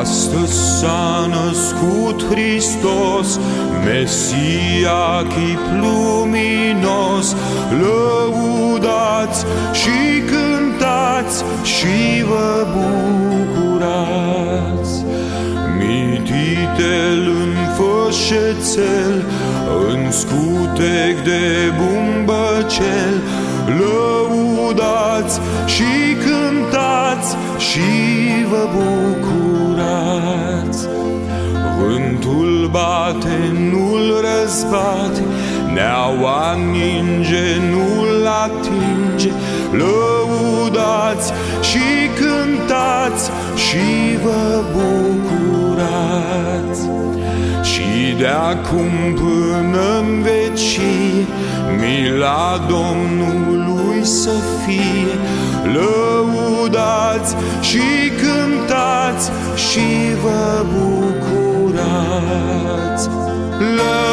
Astăzi s-a născut Hristos, Mesia chip luminos, lăudați și fășețel, în scutec de bumbăcel, lăudați și cântați și vă bucurați. Vântul bate, nu-l răzbate, neaua ninge, nu-l atinge, lăudați și cântați și vă bucurați. Și de acum până în vecie, mila Domnului să fie, lăudați și cântați și vă bucurați. Lăudați